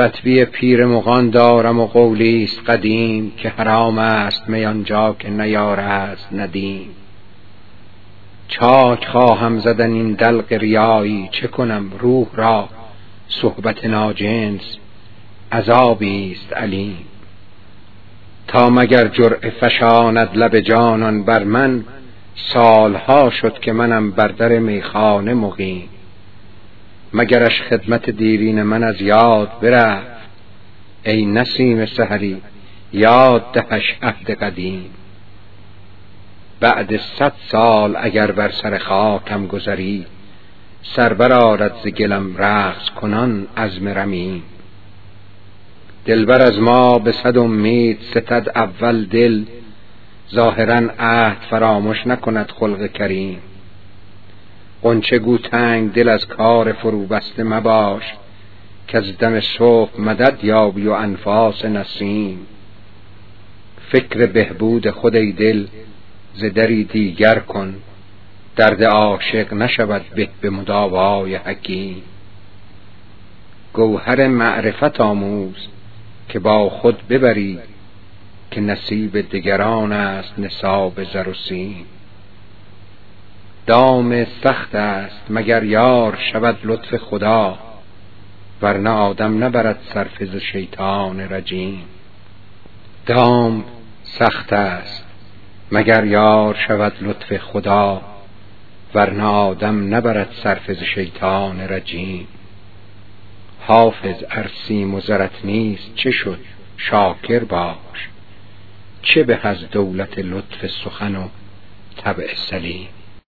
فتوی پیر مغان دارم و قولی است قدیم که حرام است میانجا که نیار است ندیم. چاک خواهم زدن این دلق ریایی چه کنم روح را؟ صحبت ناجنس عذابی است علیم. تا مگر جرع فشاند لب جانان بر من سالها شد که منم بر در میخانه مقیم. مگرش خدمت دیرین من از یاد برفت. ای نسیم سحری یاد دهش عهد قدیم. بعد صد سال اگر بر سر خاکم گذری سر آرد ز گلم رقص کنان عزم رمیم دلبر از ما به صد امید ستد اول دل ظاهرا عهد فراموش نکند خلق کریم. قنچه گو تنگ دل از کار فرو بسته مباش که از دم صبح مدد یابی و انفاس نسیم. فکر بهبود خود ای دل ز دری دیگر کن درد عاشق نشود به به مداوای حکیم. گوهر معرفت آموز که با خود ببری که نصیب دگران است نصاب زر و سیم. دام سخت است مگر یار شود لطف خدا ورنه آدم نبرد صرف ز شیطان رجیم. دام سخت است مگر یار شود لطف خدا ورنه آدم نبرد صرف ز شیطان رجیم. حافظ ارسیم و زرت نیست چه شد شاکر باش چه به از دولت لطف سخن و طبع سلیم.